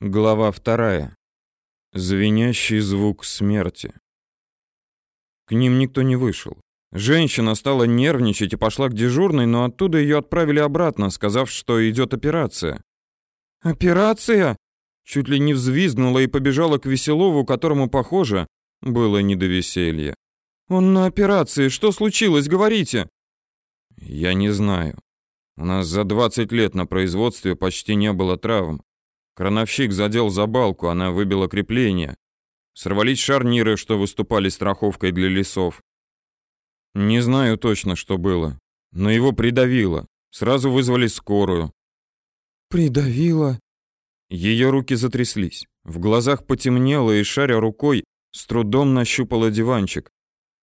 Глава вторая. Звенящий звук смерти. К ним никто не вышел. Женщина стала нервничать и пошла к дежурной, но оттуда ее отправили обратно, сказав, что идет операция. «Операция?» Чуть ли не взвизгнула и побежала к Веселову, которому, похоже, было не до веселья. «Он на операции. Что случилось? Говорите!» «Я не знаю. У нас за 20 лет на производстве почти не было травм. Крановщик задел за балку, она выбила крепление. Сорвались шарниры, что выступали страховкой для лесов. Не знаю точно, что было, но его придавило. Сразу вызвали скорую. Придавило? Ее руки затряслись. В глазах потемнело, и шаря рукой, с трудом нащупала диванчик.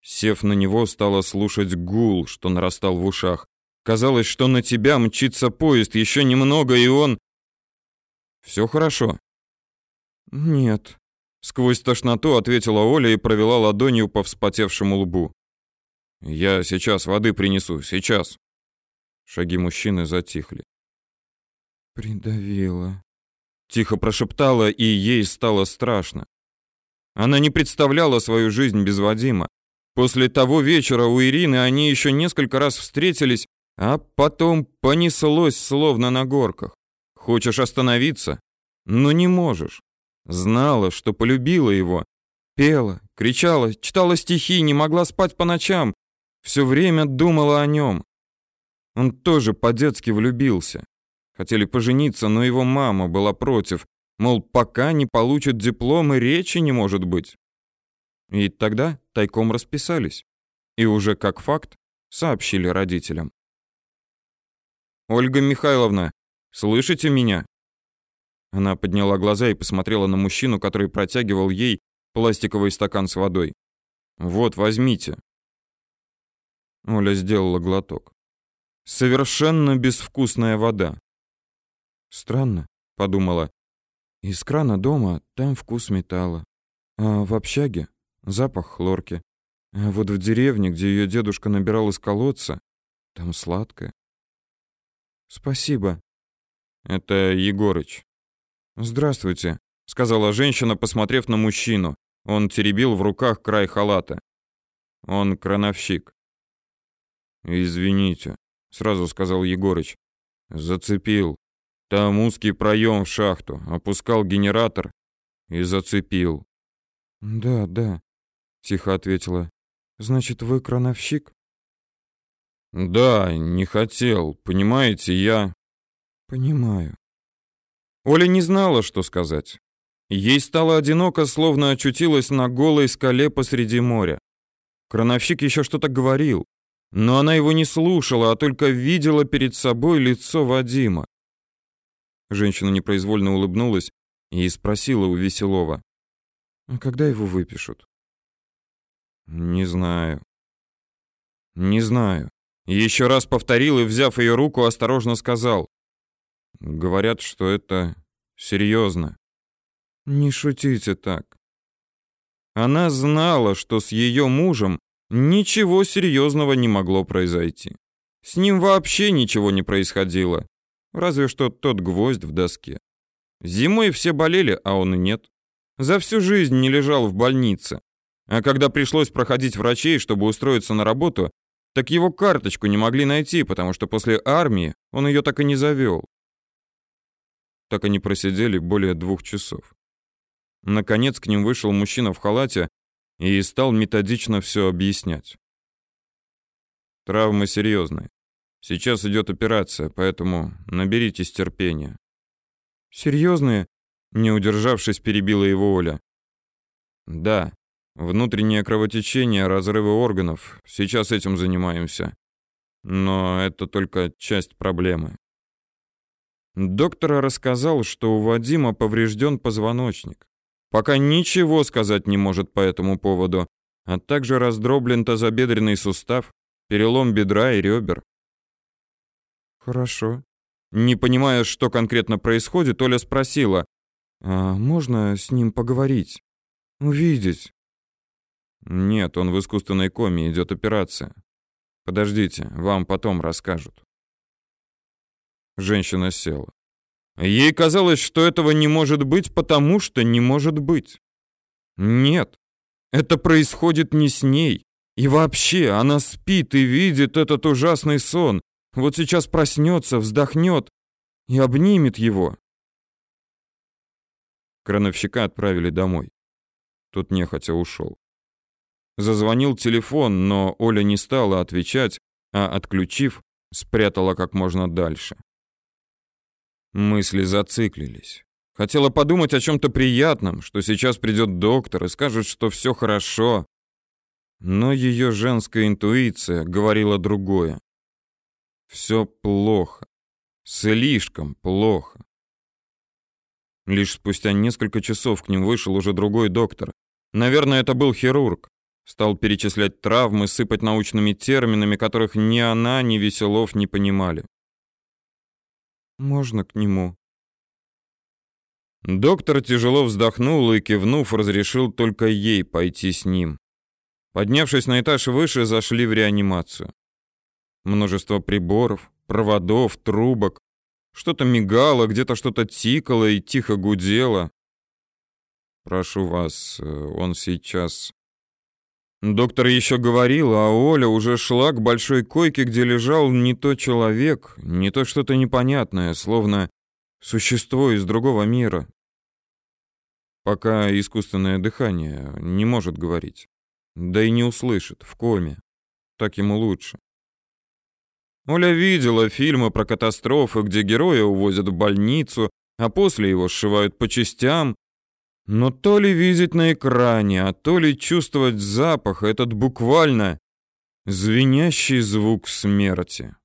Сев на него, стала слушать гул, что нарастал в ушах. Казалось, что на тебя мчится поезд, еще немного, и он... Все хорошо?» «Нет», — сквозь тошноту ответила Оля и провела ладонью по вспотевшему лбу. «Я сейчас воды принесу, сейчас». Шаги мужчины затихли. «Придавила», — тихо прошептала, и ей стало страшно. Она не представляла свою жизнь без Вадима. После того вечера у Ирины они еще несколько раз встретились, а потом понеслось словно на горках. Хочешь остановиться, но не можешь. Знала, что полюбила его. Пела, кричала, читала стихи, не могла спать по ночам. Все время думала о нем. Он тоже по-детски влюбился. Хотели пожениться, но его мама была против. Мол, пока не получит диплом, и речи не может быть. И тогда тайком расписались. И уже как факт сообщили родителям. «Ольга Михайловна, Слышите меня?» Она подняла глаза и посмотрела на мужчину, который протягивал ей пластиковый стакан с водой. «Вот, возьмите». Оля сделала глоток. Совершенно безвкусная вода. «Странно», — подумала. «Из крана дома там вкус металла, а в общаге запах хлорки, а вот в деревне, где ее дедушка набирал из колодца, там сладкое». «Спасибо», это Егорыч. Здравствуйте, сказала женщина, посмотрев на мужчину. Он теребил в руках край халата. Он крановщик. Извините, сразу сказал Егорыч. Зацепил. Там узкий проем в шахту, опускал генератор и зацепил. Да, да, тихо ответила. Значит, вы крановщик? Да, не хотел. Понимаете, я Понимаю. Оля не знала, что сказать. Ей стало одиноко, словно очутилась на голой скале посреди моря. Крановщик еще что-то говорил, но она его не слушала, а только видела перед собой лицо Вадима. Женщина непроизвольно улыбнулась и спросила у Веселова: "А когда его выпишут?" "Не знаю. Не знаю". Еще раз повторил и, взяв ее руку, осторожно сказал: Говорят, что это серьезно. Не шутите так. Она знала, что с ее мужем ничего серьезного не могло произойти. С ним вообще ничего не происходило, разве что тот гвоздь в доске. Зимой все болели, а он и нет. За всю жизнь не лежал в больнице. А когда пришлось проходить врачей, чтобы устроиться на работу, так его карточку не могли найти, потому что после армии он ее так и не завел. Так они просидели более двух часов. Наконец к ним вышел мужчина в халате и стал методично все объяснять. Травмы серьезные. Сейчас идет операция, поэтому наберитесь терпения. Серьезные? Не удержавшись, перебила его Оля. Да, внутреннее кровотечение, разрывы органов. Сейчас этим занимаемся. Но это только часть проблемы. Доктор рассказал, что у Вадима поврежден позвоночник. Пока ничего сказать не может по этому поводу, а также раздроблен тазобедренный сустав, перелом бедра и ребер. Хорошо. Не понимая, что конкретно происходит, Оля спросила: "А можно с ним поговорить? Увидеть?" Нет, он в искусственной коме, идет операция. Подождите, вам потом расскажут. Женщина села. Ей казалось, что этого не может быть, потому что не может быть. Нет, это происходит не с ней. И вообще, она спит и видит этот ужасный сон. Вот сейчас проснется, вздохнет и обнимет его. Крановщика отправили домой. Тут нехотя ушел. Зазвонил телефон, но Оля не стала отвечать, а, отключив, спрятала как можно дальше. Мысли зациклились. Хотела подумать о чем-то приятном, что сейчас придет доктор и скажет, что все хорошо. Но ее женская интуиция говорила другое. Все плохо. Слишком плохо. Лишь спустя несколько часов к ним вышел уже другой доктор. Наверное, это был хирург. Стал перечислять травмы, сыпать научными терминами, которых ни она, ни Веселов не понимали. «Можно к нему?» Доктор тяжело вздохнул и, кивнув, разрешил только ей пойти с ним. Поднявшись на этаж выше, зашли в реанимацию. Множество приборов, проводов, трубок. Что-то мигало, где-то что-то тикало и тихо гудело. «Прошу вас, э, он сейчас...» Доктор еще говорил, а Оля уже шла к большой койке, где лежал не то человек, не то что-то непонятное, словно Существо из другого мира. Пока искусственное дыхание не может говорить. Да и не услышит, в коме. Так ему лучше. Оля видела фильмы про катастрофы, где героя увозят в больницу, а после его сшивают по частям. Но то ли видеть на экране, а то ли чувствовать запах, этот буквально звенящий звук смерти.